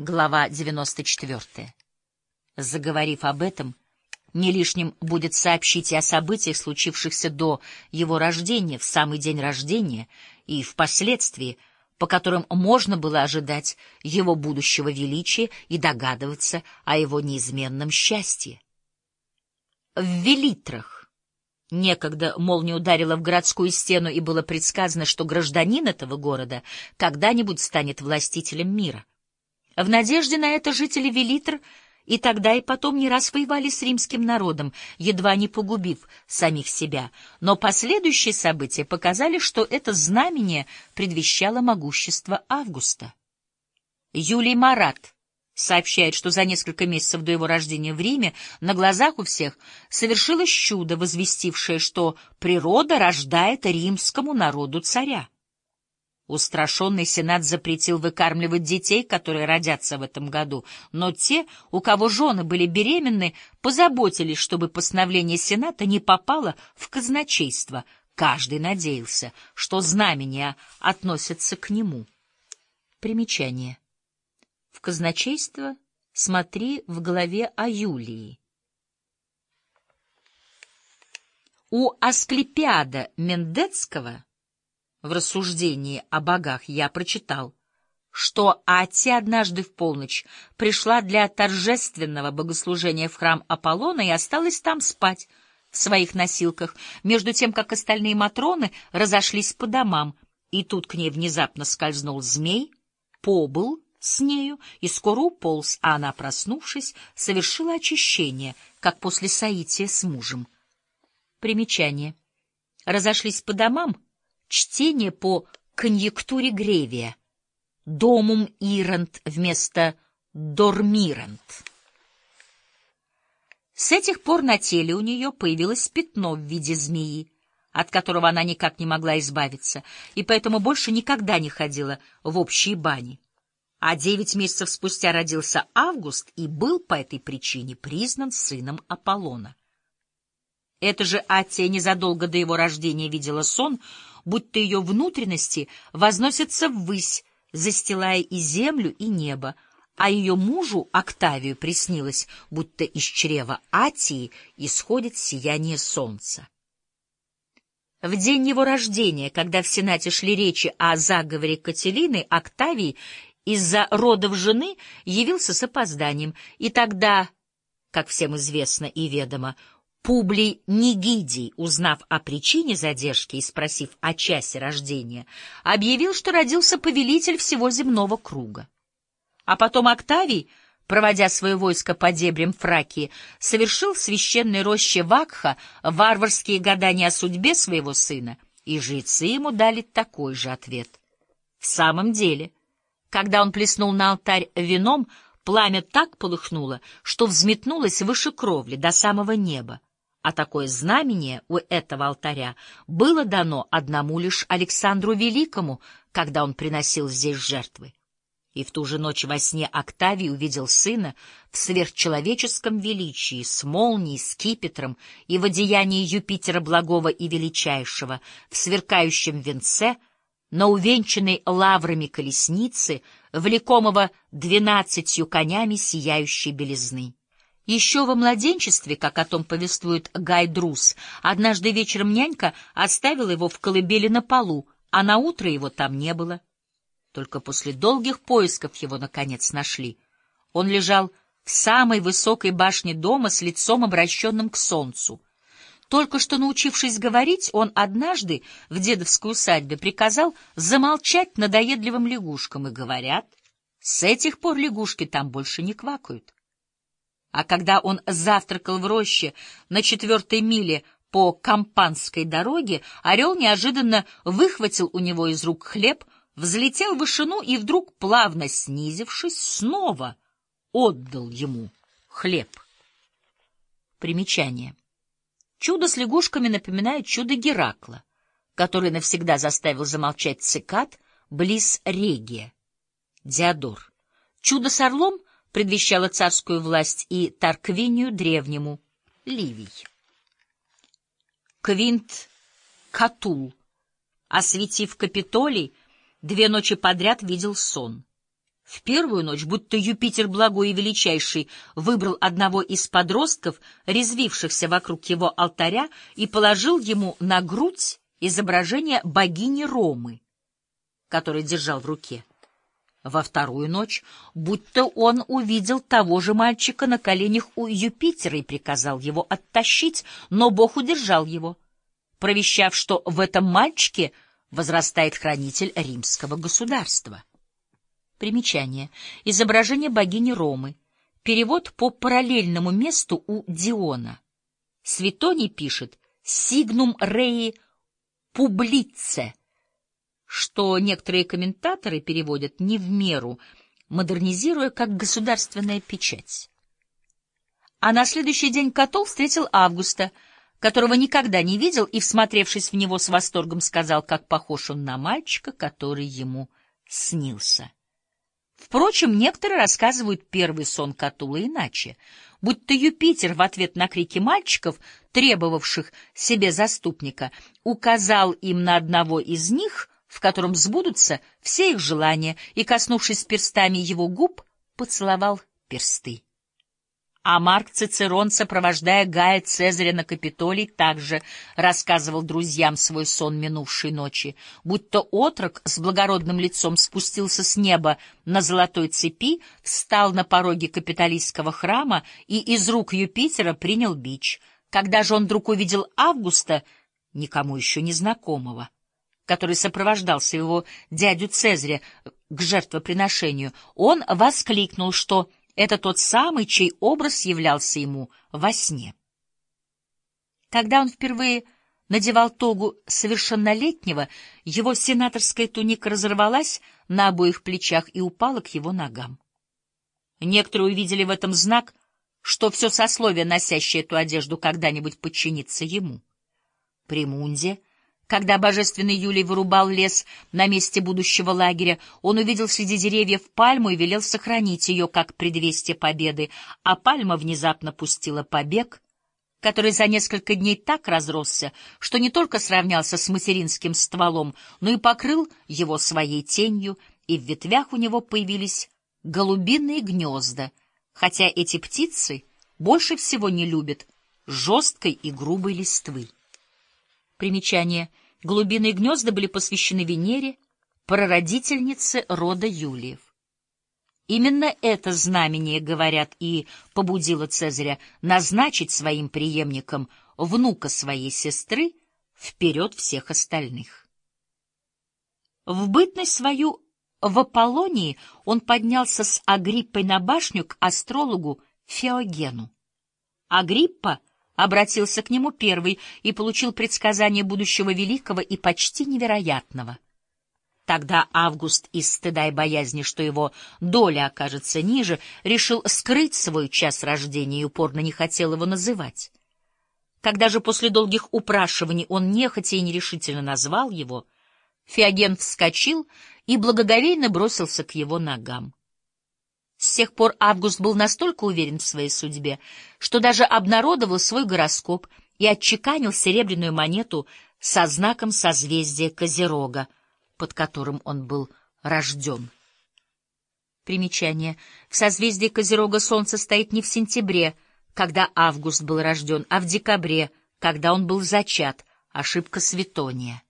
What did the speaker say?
Глава 94. Заговорив об этом, не лишним будет сообщить и о событиях, случившихся до его рождения, в самый день рождения и впоследствии, по которым можно было ожидать его будущего величия и догадываться о его неизменном счастье. В Велитрах некогда молния ударила в городскую стену, и было предсказано, что гражданин этого города когда-нибудь станет властителем мира. В надежде на это жители Велитр и тогда и потом не раз воевали с римским народом, едва не погубив самих себя. Но последующие события показали, что это знамение предвещало могущество Августа. Юлий Марат сообщает, что за несколько месяцев до его рождения в Риме на глазах у всех совершилось чудо, возвестившее, что природа рождает римскому народу царя. Устрашенный Сенат запретил выкармливать детей, которые родятся в этом году, но те, у кого жены были беременны, позаботились, чтобы постановление Сената не попало в казначейство. Каждый надеялся, что знамения относятся к нему. Примечание. В казначейство смотри в главе о Юлии. У Асклепиада Мендецкого в рассуждении о богах я прочитал, что Ати однажды в полночь пришла для торжественного богослужения в храм Аполлона и осталась там спать в своих носилках, между тем, как остальные матроны разошлись по домам, и тут к ней внезапно скользнул змей, побыл с нею и скоро уполз, а она, проснувшись, совершила очищение, как после соития с мужем. Примечание. Разошлись по домам — Чтение по конъюнктуре Гревия. Домум ирант вместо дормирант. С этих пор на теле у нее появилось пятно в виде змеи, от которого она никак не могла избавиться, и поэтому больше никогда не ходила в общие бани. А девять месяцев спустя родился Август и был по этой причине признан сыном Аполлона. Это же Атия незадолго до его рождения видела сон, будто ее внутренности возносятся ввысь, застилая и землю, и небо, а ее мужу Октавию приснилось, будто из чрева Атии исходит сияние солнца. В день его рождения, когда в Сенате шли речи о заговоре Кателины, Октавий из-за родов жены явился с опозданием, и тогда, как всем известно и ведомо, Публий Нигидий, узнав о причине задержки и спросив о часе рождения, объявил, что родился повелитель всего земного круга. А потом Октавий, проводя свое войско по дебрям Фракии, совершил в священной роще Вакха варварские гадания о судьбе своего сына, и жрецы ему дали такой же ответ. В самом деле, когда он плеснул на алтарь вином, пламя так полыхнуло, что взметнулось выше кровли до самого неба а такое знамение у этого алтаря было дано одному лишь Александру Великому, когда он приносил здесь жертвы. И в ту же ночь во сне Октавий увидел сына в сверхчеловеческом величии, с молнией, скипетром и в одеянии Юпитера благого и величайшего, в сверкающем венце, на увенчанной лаврами колесницы, влекомого двенадцатью конями сияющей белизны. Еще во младенчестве, как о том повествует Гай Друс, однажды вечером нянька оставила его в колыбели на полу, а на утро его там не было. Только после долгих поисков его, наконец, нашли. Он лежал в самой высокой башне дома с лицом, обращенным к солнцу. Только что научившись говорить, он однажды в дедовской усадьбе приказал замолчать надоедливым лягушкам, и говорят, с этих пор лягушки там больше не квакают. А когда он завтракал в роще на четвертой миле по Кампанской дороге, орел неожиданно выхватил у него из рук хлеб, взлетел в вышину и вдруг, плавно снизившись, снова отдал ему хлеб. Примечание. Чудо с лягушками напоминает чудо Геракла, который навсегда заставил замолчать цикад близ Регия. Диодор. Чудо с орлом предвещала царскую власть и Тарквинию древнему, Ливий. Квинт Катул, осветив Капитолий, две ночи подряд видел сон. в первую ночь, будто Юпитер благой и величайший выбрал одного из подростков, резвившихся вокруг его алтаря, и положил ему на грудь изображение богини Ромы, которое держал в руке. Во вторую ночь, будто он увидел того же мальчика на коленях у Юпитера и приказал его оттащить, но Бог удержал его, провещав, что в этом мальчике возрастает хранитель римского государства. Примечание. Изображение богини Ромы. Перевод по параллельному месту у Диона. Светоний пишет «Сигнум реи публице», что некоторые комментаторы переводят не в меру, модернизируя как государственная печать. А на следующий день Котол встретил Августа, которого никогда не видел, и, всмотревшись в него с восторгом, сказал, как похож он на мальчика, который ему снился. Впрочем, некоторые рассказывают первый сон Катула иначе, будто Юпитер в ответ на крики мальчиков, требовавших себе заступника, указал им на одного из них, в котором сбудутся все их желания, и, коснувшись перстами его губ, поцеловал персты. А Марк Цицерон, сопровождая Гая Цезаря на Капитолий, также рассказывал друзьям свой сон минувшей ночи, будто отрок с благородным лицом спустился с неба на золотой цепи, встал на пороге капитолийского храма и из рук Юпитера принял бич. Когда же он вдруг увидел Августа, никому еще не знакомого, который сопровождался его дядю Цезаря к жертвоприношению, он воскликнул, что это тот самый, чей образ являлся ему во сне. Когда он впервые надевал тогу совершеннолетнего, его сенаторская туника разорвалась на обоих плечах и упала к его ногам. Некоторые увидели в этом знак, что все сословие, носящее эту одежду, когда-нибудь подчинится ему. Примунде когда божественный Юлий вырубал лес на месте будущего лагеря, он увидел среди деревьев пальму и велел сохранить ее как предвестие победы, а пальма внезапно пустила побег, который за несколько дней так разросся, что не только сравнялся с материнским стволом, но и покрыл его своей тенью, и в ветвях у него появились голубиные гнезда, хотя эти птицы больше всего не любят жесткой и грубой листвы. Примечание. Голубиные гнезда были посвящены Венере, прародительнице рода Юлиев. Именно это знамение, говорят, и побудило Цезаря назначить своим преемником внука своей сестры вперед всех остальных. В бытность свою в Аполлонии он поднялся с Агриппой на башню к астрологу Феогену. Агриппа обратился к нему первый и получил предсказание будущего великого и почти невероятного. Тогда Август из стыда и боязни, что его доля окажется ниже, решил скрыть свой час рождения и упорно не хотел его называть. Когда же после долгих упрашиваний он нехотя и нерешительно назвал его, Феоген вскочил и благоговейно бросился к его ногам. С тех пор Август был настолько уверен в своей судьбе, что даже обнародовал свой гороскоп и отчеканил серебряную монету со знаком созвездия Козерога, под которым он был рожден. Примечание. В созвездии Козерога Солнце стоит не в сентябре, когда Август был рожден, а в декабре, когда он был зачат. Ошибка Светония.